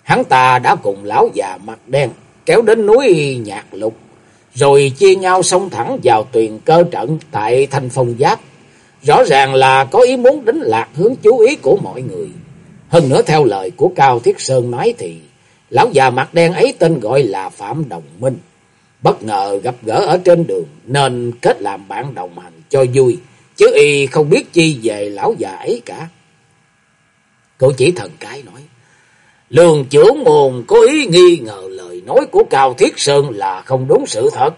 Hắn ta đã cùng lão già mặt đen kéo đến núi Nhạc Lục, rồi chia nhau xông thẳng vào tuyền cơ trận tại thành phong giáp, Rõ ràng là có ý muốn đánh lạc hướng chú ý của mọi người. Hơn nữa theo lời của Cao Thiết Sơn nói thì, lão già mặt đen ấy tên gọi là Phạm Đồng Minh. Bất ngờ gặp gỡ ở trên đường nên kết làm bạn đồng hành cho vui. Chứ y không biết chi về lão già ấy cả. Cậu chỉ thần cái nói. Lương trưởng môn có ý nghi ngờ lời nói của Cao Thiết Sơn là không đúng sự thật.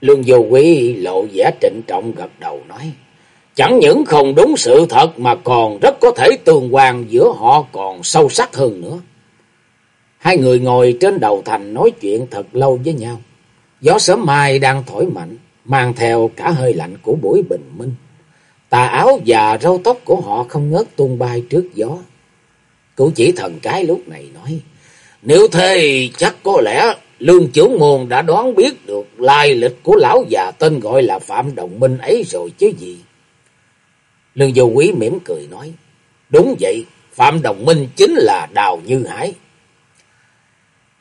Lương vô quý lộ vẻ trịnh trọng gật đầu nói. Chẳng những không đúng sự thật mà còn rất có thể tương quan giữa họ còn sâu sắc hơn nữa. Hai người ngồi trên đầu thành nói chuyện thật lâu với nhau. Gió sớm mai đang thổi mạnh, mang theo cả hơi lạnh của buổi bình minh. Tà áo và râu tóc của họ không ngớt tung bay trước gió. Cụ chỉ thần cái lúc này nói, nếu thế chắc có lẽ lương trưởng môn đã đoán biết được lai lịch của lão già tên gọi là Phạm Đồng Minh ấy rồi chứ gì. Lương Vô Quý mỉm cười nói, đúng vậy, Phạm Đồng Minh chính là Đào Như Hải.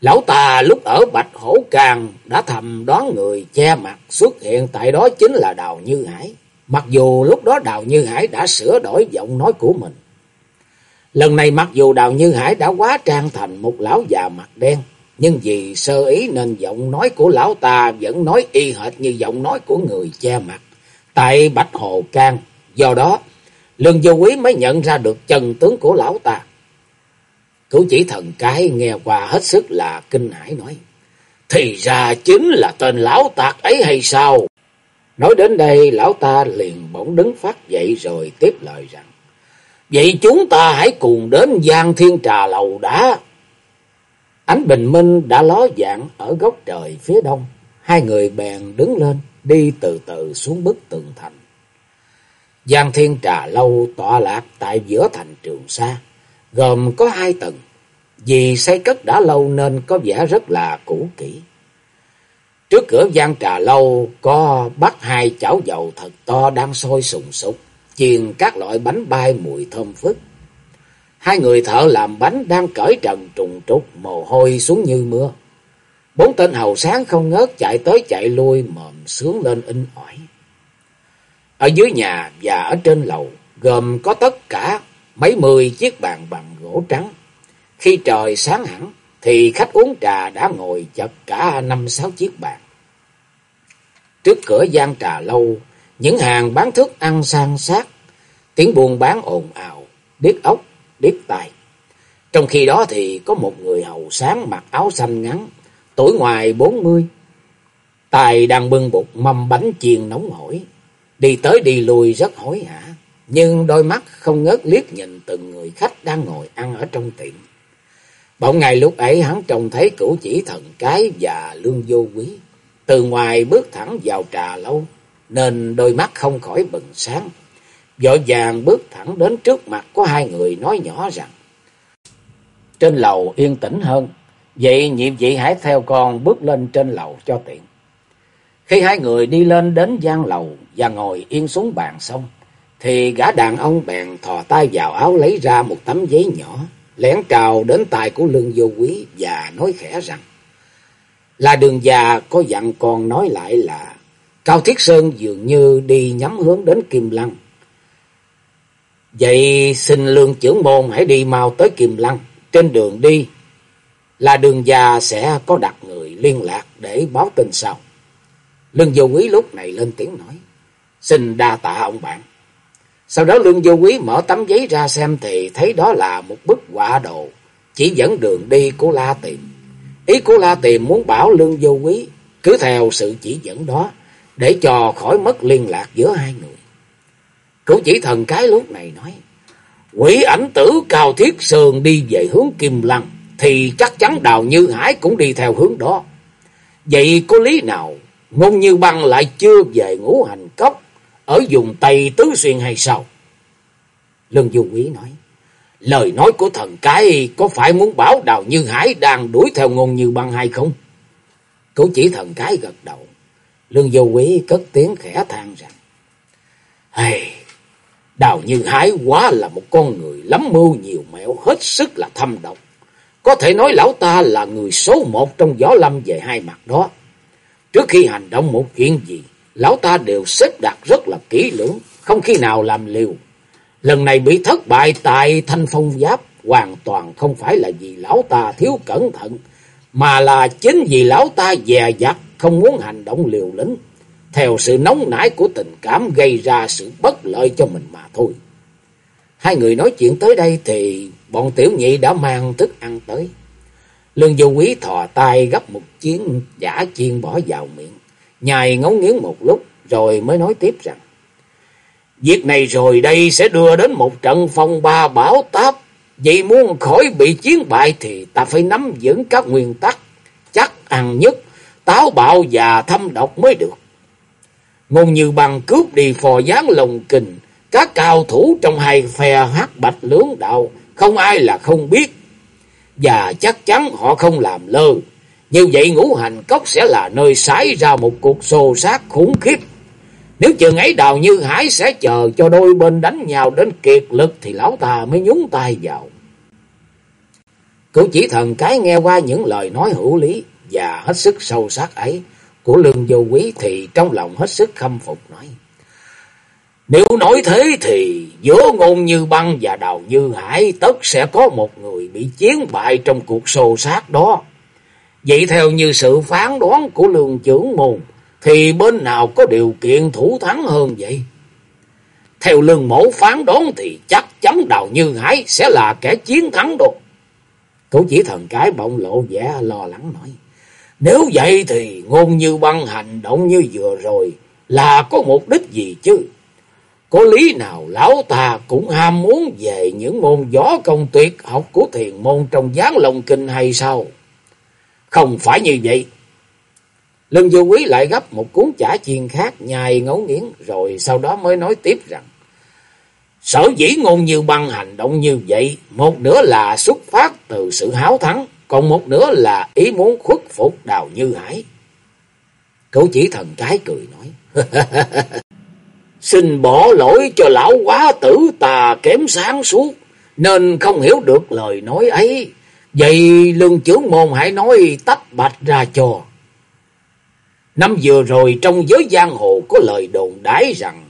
Lão ta lúc ở Bạch Hổ Càng đã thầm đoán người che mặt xuất hiện tại đó chính là Đào Như Hải. Mặc dù lúc đó Đào Như Hải đã sửa đổi giọng nói của mình. Lần này mặc dù Đào Như Hải đã quá trang thành một lão già mặt đen, nhưng vì sơ ý nên giọng nói của lão ta vẫn nói y hệt như giọng nói của người che mặt. Tại Bạch Hồ Can, do đó, Lương Vô Quý mới nhận ra được chân tướng của lão ta. Cửu chỉ thần cái nghe qua hết sức là kinh hãi nói. Thì ra chính là tên lão tạc ấy hay sao? Nói đến đây lão ta liền bỗng đứng phát dậy rồi tiếp lời rằng. Vậy chúng ta hãy cùng đến Giang Thiên Trà Lầu đã. Ánh bình minh đã ló dạng ở góc trời phía đông. Hai người bèn đứng lên, đi từ từ xuống bức tường thành. Giang Thiên Trà Lâu tọa lạc tại giữa thành Trường Sa, gồm có hai tầng. Vì xây cất đã lâu nên có vẻ rất là cũ kỹ. Trước cửa Giang Trà Lâu có bắt hai chảo dầu thật to đang sôi sùng sục, chiên các loại bánh bay mùi thơm phức. Hai người thợ làm bánh đang cởi trần trùng trục, mồ hôi xuống như mưa. Bốn tên hầu sáng không ngớt chạy tới chạy lui mồm sướng lên in ỏi. Ở dưới nhà và ở trên lầu gồm có tất cả mấy mươi chiếc bàn bằng gỗ trắng. Khi trời sáng hẳn thì khách uống trà đã ngồi chật cả năm sáu chiếc bàn. Trước cửa gian trà lâu, những hàng bán thức ăn sang sát, tiếng buôn bán ồn ào, điếc ốc, điếc tai. Trong khi đó thì có một người hầu sáng mặc áo xanh ngắn, tuổi ngoài bốn mươi. Tài đang bưng bột mâm bánh chiên nóng hổi, đi tới đi lui rất hối hả, nhưng đôi mắt không ngớt liếc nhìn từng người khách đang ngồi ăn ở trong tiệm. Bỗng ngày lúc ấy hắn trông thấy cửu chỉ thần cái và lương vô quý, từ ngoài bước thẳng vào trà lâu, nên đôi mắt không khỏi bừng sáng. Vội vàng bước thẳng đến trước mặt có hai người nói nhỏ rằng, Trên lầu yên tĩnh hơn, vậy nhiệm vị hãy theo con bước lên trên lầu cho tiện. Khi hai người đi lên đến gian lầu và ngồi yên xuống bàn xong, thì gã đàn ông bèn thò tay vào áo lấy ra một tấm giấy nhỏ, lén cào đến tay của lương vô quý và nói khẽ rằng, là đường già có dặn con nói lại là Cao Thiết Sơn dường như đi nhắm hướng đến Kim Lăng. Vậy xin lương trưởng môn hãy đi mau tới Kim Lăng. Trên đường đi là đường già sẽ có đặt người liên lạc để báo tin sau. Lương vô quý lúc này lên tiếng nói. Xin đa tạ ông bạn. Sau đó lương vô quý mở tấm giấy ra xem thì thấy đó là một bức họa đồ chỉ dẫn đường đi của La Tiềm. Ý của La Tiềm muốn bảo lương vô quý cứ theo sự chỉ dẫn đó để cho khỏi mất liên lạc giữa hai người. Cửu chỉ thần cái lúc này nói, quỷ ảnh tử cao thiết sườn đi về hướng Kim Lăng, thì chắc chắn Đào Như Hải cũng đi theo hướng đó. Vậy có lý nào Ngôn Như Băng lại chưa về ngũ hành cốc ở vùng Tây Tứ Xuyên hay sao? Lương Du Quý nói, lời nói của thần cái có phải muốn bảo Đào Như Hải đang đuổi theo Ngôn Như Băng hay không? Cửu chỉ thần cái gật đầu. Lương Dung Quý cất tiếng khẽ than rằng, hey, Đào Như Hải quá là một con người lắm mưu nhiều mẹo, hết sức là thâm độc. Có thể nói lão ta là người số một trong gió lâm về hai mặt đó. Trước khi hành động một chuyện gì, lão ta đều xếp đặt rất là kỹ lưỡng, không khi nào làm liều. Lần này bị thất bại tại thanh phong giáp hoàn toàn không phải là vì lão ta thiếu cẩn thận, mà là chính vì lão ta dè dặt không muốn hành động liều lĩnh, theo sự nóng nảy của tình cảm gây ra sự bất lợi cho mình mà thôi. Hai người nói chuyện tới đây thì bọn tiểu nhị đã mang thức ăn tới. Lương du quý thò tay gấp một chiến giả chiên bỏ vào miệng, Nhài ngấu nghiến một lúc rồi mới nói tiếp rằng. Việc này rồi đây sẽ đưa đến một trận phong ba bão táp. Vậy muốn khỏi bị chiến bại thì ta phải nắm vững các nguyên tắc chắc ăn nhất, táo bạo và thâm độc mới được. Ngôn như bằng cướp đi phò gián lồng kình, các cao thủ trong hai phe hát bạch lưỡng đạo, không ai là không biết. Và chắc chắn họ không làm lơ. Như vậy ngũ hành cốc sẽ là nơi xảy ra một cuộc xô sát khủng khiếp. Nếu chừng ấy đào như hải sẽ chờ cho đôi bên đánh nhau đến kiệt lực thì lão ta mới nhúng tay vào. Cửu chỉ thần cái nghe qua những lời nói hữu lý và hết sức sâu sắc ấy của lương vô quý thì trong lòng hết sức khâm phục nói. Nếu nói thế thì giữa ngôn như băng và đào như hải tất sẽ có một người bị chiến bại trong cuộc xô sát đó. Vậy theo như sự phán đoán của lường trưởng môn, thì bên nào có điều kiện thủ thắng hơn vậy? Theo lương mẫu phán đoán thì chắc chắn đào như hải sẽ là kẻ chiến thắng đồ Cậu chỉ thần cái bỗng lộ vẻ lo lắng nói. Nếu vậy thì ngôn như băng hành động như vừa rồi là có mục đích gì chứ? Có lý nào lão ta cũng ham muốn về những môn gió công tuyệt học của thiền môn trong gián lồng kinh hay sao? Không phải như vậy. Lương Du Quý lại gấp một cuốn chả chiên khác nhai ngấu nghiến rồi sau đó mới nói tiếp rằng Sở dĩ ngôn như băng hành động như vậy, một nửa là xuất phát từ sự háo thắng, còn một nửa là ý muốn khuất phục đào như hải. Cậu chỉ thần cái cười nói. Xin bỏ lỗi cho lão quá tử tà kém sáng suốt, nên không hiểu được lời nói ấy. Vậy lương trưởng môn hãy nói tách bạch ra cho. Năm vừa rồi trong giới giang hồ có lời đồn đái rằng,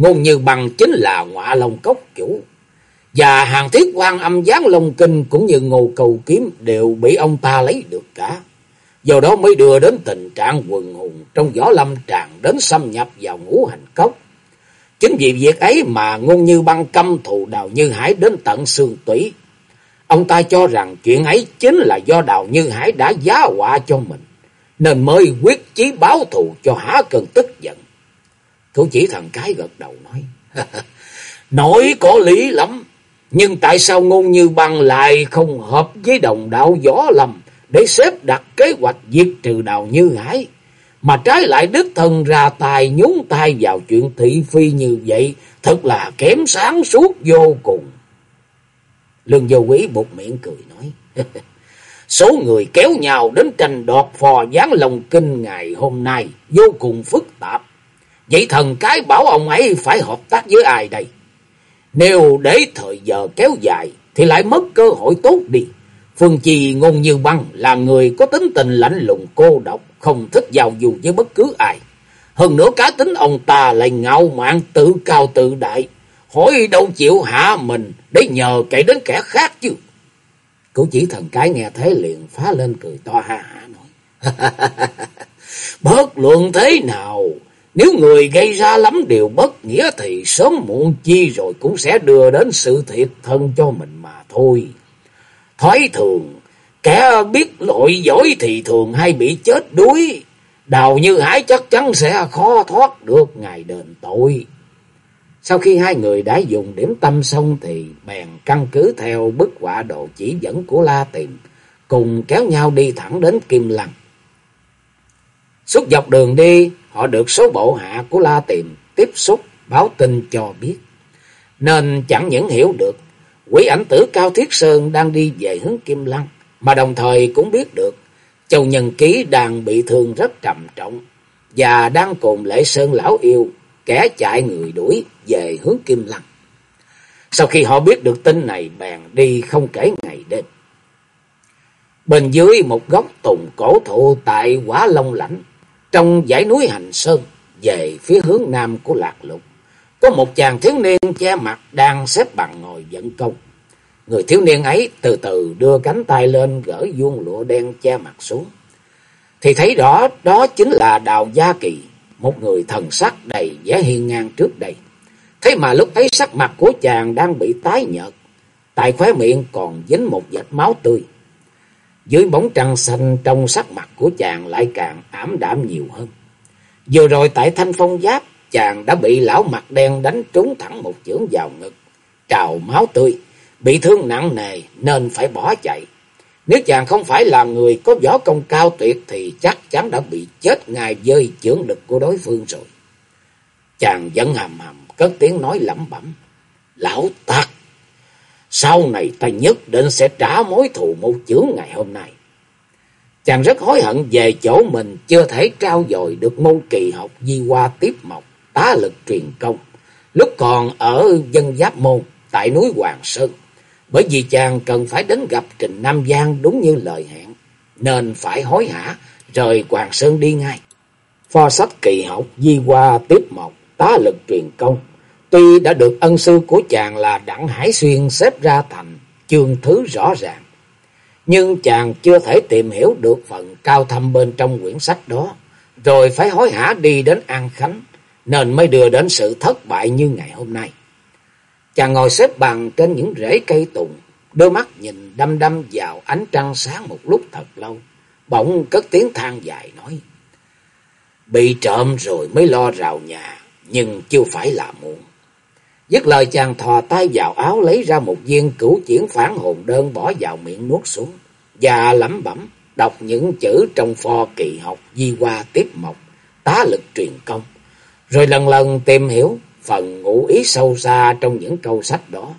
Ngôn như bằng chính là ngọa long cốc chủ. Và hàng thiết quan âm gián long kinh cũng như ngô cầu kiếm đều bị ông ta lấy được cả. Do đó mới đưa đến tình trạng quần hùng trong gió lâm tràn đến xâm nhập vào ngũ hành cốc. Chính vì việc ấy mà ngôn như băng căm thù đào như hải đến tận xương tủy. Ông ta cho rằng chuyện ấy chính là do đào như hải đã giá họa cho mình. Nên mới quyết chí báo thù cho há cần tức giận. Thủ chỉ thần cái gật đầu nói. Nói có lý lắm. Nhưng tại sao ngôn như băng lại không hợp với đồng đạo gió lầm để xếp đặt kế hoạch diệt trừ đào như hải? Mà trái lại đức thân ra tài nhúng tay vào chuyện thị phi như vậy. Thật là kém sáng suốt vô cùng. Lương vô quý bột miệng cười nói. Số người kéo nhau đến tranh đoạt phò gián lòng kinh ngày hôm nay vô cùng phức tạp. Vậy thần cái bảo ông ấy phải hợp tác với ai đây? Nếu để thời giờ kéo dài thì lại mất cơ hội tốt đi. Phương Chi ngôn như băng là người có tính tình lạnh lùng cô độc, không thích giao du với bất cứ ai. Hơn nữa cá tính ông ta lại ngạo mạn tự cao tự đại, hỏi đâu chịu hạ mình để nhờ kể đến kẻ khác chứ. Cậu chỉ thần cái nghe thế liền phá lên cười to ha hả nói. Bất luận thế nào, nếu người gây ra lắm điều bất nghĩa thì sớm muộn chi rồi cũng sẽ đưa đến sự thiệt thân cho mình mà thôi. Thói thường, kẻ biết lội giỏi thì thường hay bị chết đuối. Đào như hải chắc chắn sẽ khó thoát được ngày đền tội. Sau khi hai người đã dùng điểm tâm xong thì bèn căn cứ theo bức họa đồ chỉ dẫn của La Tìm, cùng kéo nhau đi thẳng đến Kim Lăng. Suốt dọc đường đi, họ được số bộ hạ của La Tìm tiếp xúc báo tin cho biết. Nên chẳng những hiểu được quỷ ảnh tử Cao Thiết Sơn đang đi về hướng Kim Lăng, mà đồng thời cũng biết được Châu Nhân Ký đang bị thương rất trầm trọng và đang cùng Lệ Sơn Lão Yêu kẻ chạy người đuổi về hướng Kim Lăng. Sau khi họ biết được tin này bèn đi không kể ngày đêm. Bên dưới một góc tùng cổ thụ tại Quả Long Lãnh trong dãy núi Hành Sơn về phía hướng nam của Lạc Lục. có một chàng thiếu niên che mặt đang xếp bằng ngồi dẫn công. Người thiếu niên ấy từ từ đưa cánh tay lên gỡ vuông lụa đen che mặt xuống. Thì thấy rõ đó chính là Đào Gia Kỳ, một người thần sắc đầy vẻ hiên ngang trước đây. Thế mà lúc ấy sắc mặt của chàng đang bị tái nhợt, tại khóe miệng còn dính một vệt máu tươi. Dưới bóng trăng xanh trong sắc mặt của chàng lại càng ảm đạm nhiều hơn. Vừa rồi tại thanh phong giáp, chàng đã bị lão mặt đen đánh trúng thẳng một chưởng vào ngực, trào máu tươi, bị thương nặng nề nên phải bỏ chạy. Nếu chàng không phải là người có võ công cao tuyệt thì chắc chắn đã bị chết ngay dơi chưởng lực của đối phương rồi. Chàng vẫn hầm hầm, cất tiếng nói lẩm bẩm. Lão tặc sau này ta nhất định sẽ trả mối thù một chướng ngày hôm nay. Chàng rất hối hận về chỗ mình chưa thể trao dồi được môn kỳ học di qua tiếp mộc, tá lực truyền công. Lúc còn ở dân giáp môn, tại núi Hoàng Sơn. Bởi vì chàng cần phải đến gặp Trình Nam Giang đúng như lời hẹn, nên phải hối hả rời Hoàng Sơn đi ngay. Pho sách kỳ học di qua tiếp một tá lực truyền công. Tuy đã được ân sư của chàng là Đặng Hải Xuyên xếp ra thành chương thứ rõ ràng, nhưng chàng chưa thể tìm hiểu được phần cao thâm bên trong quyển sách đó, rồi phải hối hả đi đến An Khánh, nên mới đưa đến sự thất bại như ngày hôm nay. Chàng ngồi xếp bằng trên những rễ cây tùng, đôi mắt nhìn đăm đăm vào ánh trăng sáng một lúc thật lâu, bỗng cất tiếng than dài nói. Bị trộm rồi mới lo rào nhà, nhưng chưa phải là muộn. Dứt lời chàng thò tay vào áo lấy ra một viên cửu chuyển phản hồn đơn bỏ vào miệng nuốt xuống. Và lẩm bẩm đọc những chữ trong pho kỳ học di qua tiếp mộc, tá lực truyền công. Rồi lần lần tìm hiểu phần ngụ ý sâu xa trong những câu sách đó.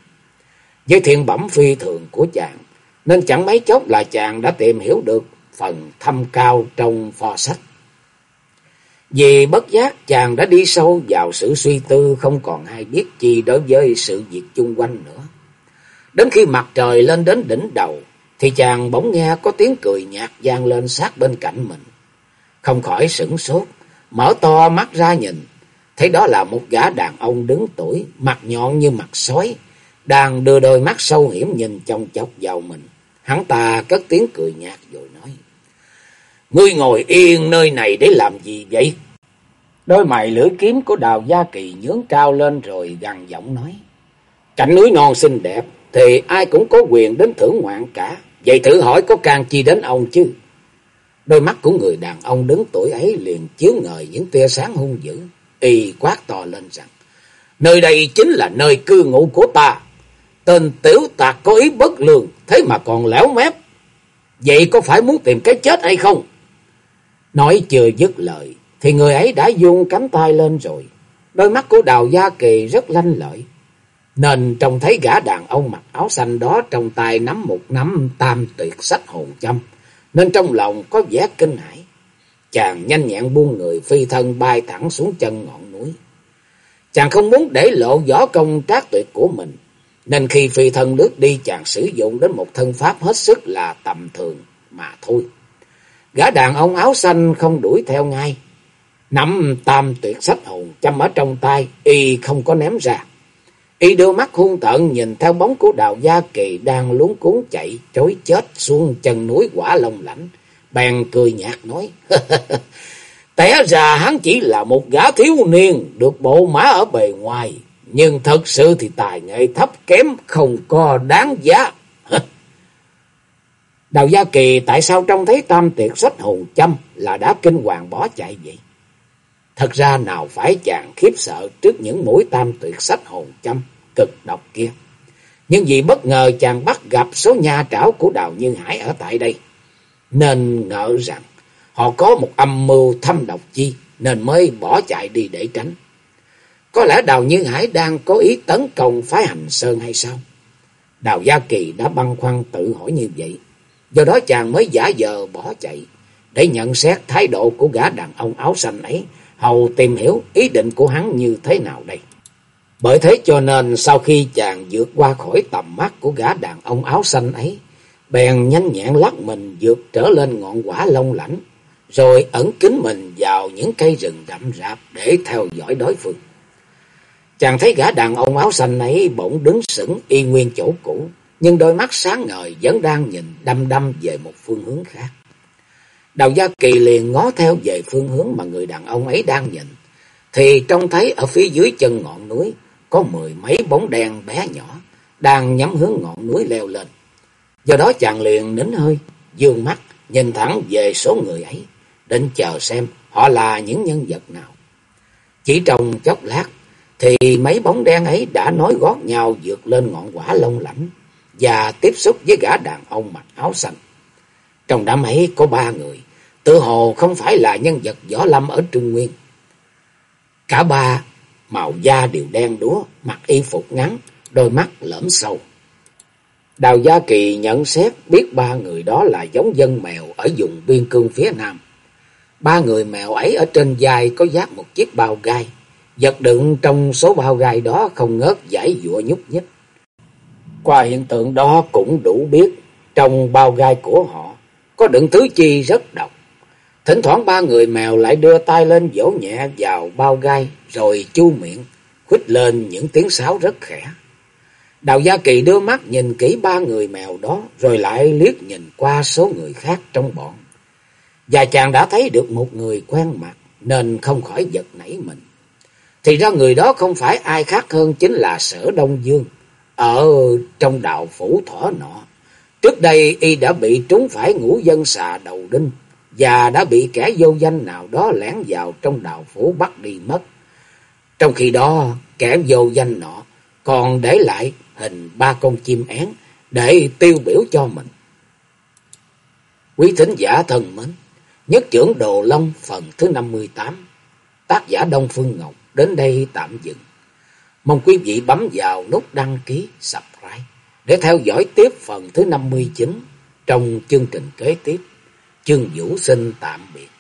Với thiện bẩm phi thường của chàng, nên chẳng mấy chốc là chàng đã tìm hiểu được phần thâm cao trong pho sách. Vì bất giác chàng đã đi sâu vào sự suy tư không còn hay biết chi đối với sự việc chung quanh nữa. Đến khi mặt trời lên đến đỉnh đầu, thì chàng bỗng nghe có tiếng cười nhạt vang lên sát bên cạnh mình. Không khỏi sửng sốt, mở to mắt ra nhìn, thấy đó là một gã đàn ông đứng tuổi, mặt nhọn như mặt sói, đang đưa đôi mắt sâu hiểm nhìn trong chọc vào mình. Hắn ta cất tiếng cười nhạt rồi nói. Ngươi ngồi yên nơi này để làm gì vậy? Đôi mày lưỡi kiếm của Đào Gia Kỳ nhướng cao lên rồi gằn giọng nói. Cảnh núi non xinh đẹp thì ai cũng có quyền đến thưởng ngoạn cả. Vậy thử hỏi có can chi đến ông chứ? Đôi mắt của người đàn ông đứng tuổi ấy liền chiếu ngời những tia sáng hung dữ. Y quát to lên rằng. Nơi đây chính là nơi cư ngụ của ta. Tên tiểu tạc có ý bất lương. Thế mà còn léo mép. Vậy có phải muốn tìm cái chết hay không? Nói chưa dứt lời, thì người ấy đã dung cánh tay lên rồi. Đôi mắt của Đào Gia Kỳ rất lanh lợi. Nên trông thấy gã đàn ông mặc áo xanh đó trong tay nắm một nắm tam tuyệt sách hồn châm. Nên trong lòng có vẻ kinh hãi. Chàng nhanh nhẹn buông người phi thân bay thẳng xuống chân ngọn núi. Chàng không muốn để lộ võ công trác tuyệt của mình. Nên khi phi thân lướt đi chàng sử dụng đến một thân pháp hết sức là tầm thường mà thôi. Gã đàn ông áo xanh không đuổi theo ngay. Nắm tam tuyệt sách hồn chăm ở trong tay, y không có ném ra. Y đưa mắt hung tợn nhìn theo bóng của đào gia kỳ đang luống cuốn chạy, trối chết xuống chân núi quả lông lãnh. Bèn cười nhạt nói, Té ra hắn chỉ là một gã thiếu niên, được bộ má ở bề ngoài. Nhưng thật sự thì tài nghệ thấp kém, không có đáng giá. Đào Gia Kỳ tại sao trông thấy tam tiệt sách hồn châm là đã kinh hoàng bỏ chạy vậy? Thật ra nào phải chàng khiếp sợ trước những mũi tam tuyệt sách hồn châm cực độc kia. Nhưng vì bất ngờ chàng bắt gặp số nha trảo của Đào Như Hải ở tại đây. Nên ngờ rằng họ có một âm mưu thâm độc chi nên mới bỏ chạy đi để tránh. Có lẽ Đào Như Hải đang có ý tấn công phái hành sơn hay sao? Đào Gia Kỳ đã băn khoăn tự hỏi như vậy. Do đó chàng mới giả vờ bỏ chạy để nhận xét thái độ của gã đàn ông áo xanh ấy, hầu tìm hiểu ý định của hắn như thế nào đây. Bởi thế cho nên sau khi chàng vượt qua khỏi tầm mắt của gã đàn ông áo xanh ấy, bèn nhanh nhẹn lắc mình vượt trở lên ngọn quả lông lãnh, rồi ẩn kín mình vào những cây rừng rậm rạp để theo dõi đối phương. Chàng thấy gã đàn ông áo xanh ấy bỗng đứng sững y nguyên chỗ cũ, nhưng đôi mắt sáng ngời vẫn đang nhìn đăm đăm về một phương hướng khác. Đào Gia Kỳ liền ngó theo về phương hướng mà người đàn ông ấy đang nhìn, thì trông thấy ở phía dưới chân ngọn núi có mười mấy bóng đen bé nhỏ đang nhắm hướng ngọn núi leo lên. Do đó chàng liền nín hơi, dương mắt nhìn thẳng về số người ấy, định chờ xem họ là những nhân vật nào. Chỉ trong chốc lát thì mấy bóng đen ấy đã nói gót nhau vượt lên ngọn quả lông lãnh và tiếp xúc với gã đàn ông mặc áo xanh. Trong đám ấy có ba người, tự hồ không phải là nhân vật võ lâm ở Trung Nguyên. Cả ba màu da đều đen đúa, mặc y phục ngắn, đôi mắt lõm sâu. Đào Gia Kỳ nhận xét biết ba người đó là giống dân mèo ở vùng biên cương phía nam. Ba người mèo ấy ở trên vai có giáp một chiếc bao gai. Vật đựng trong số bao gai đó không ngớt giải dụa nhúc nhích. Qua hiện tượng đó cũng đủ biết trong bao gai của họ có đựng thứ chi rất độc. Thỉnh thoảng ba người mèo lại đưa tay lên vỗ nhẹ vào bao gai rồi chu miệng, khuếch lên những tiếng sáo rất khẽ. Đào Gia Kỳ đưa mắt nhìn kỹ ba người mèo đó, rồi lại liếc nhìn qua số người khác trong bọn. Và chàng đã thấy được một người quen mặt, nên không khỏi giật nảy mình. Thì ra người đó không phải ai khác hơn chính là Sở Đông Dương, ở trong đạo phủ thỏ nọ. Trước đây y đã bị trúng phải ngũ dân xà đầu đinh, và đã bị kẻ vô danh nào đó lẻn vào trong đạo phủ bắt đi mất. Trong khi đó, kẻ vô danh nọ còn để lại hình ba con chim én để tiêu biểu cho mình. Quý thính giả thân mến, nhất trưởng Đồ Long phần thứ 58, tác giả Đông Phương Ngọc đến đây tạm dừng. Mong quý vị bấm vào nút đăng ký, subscribe để theo dõi tiếp phần thứ 59 trong chương trình kế tiếp. Chương Vũ xin tạm biệt.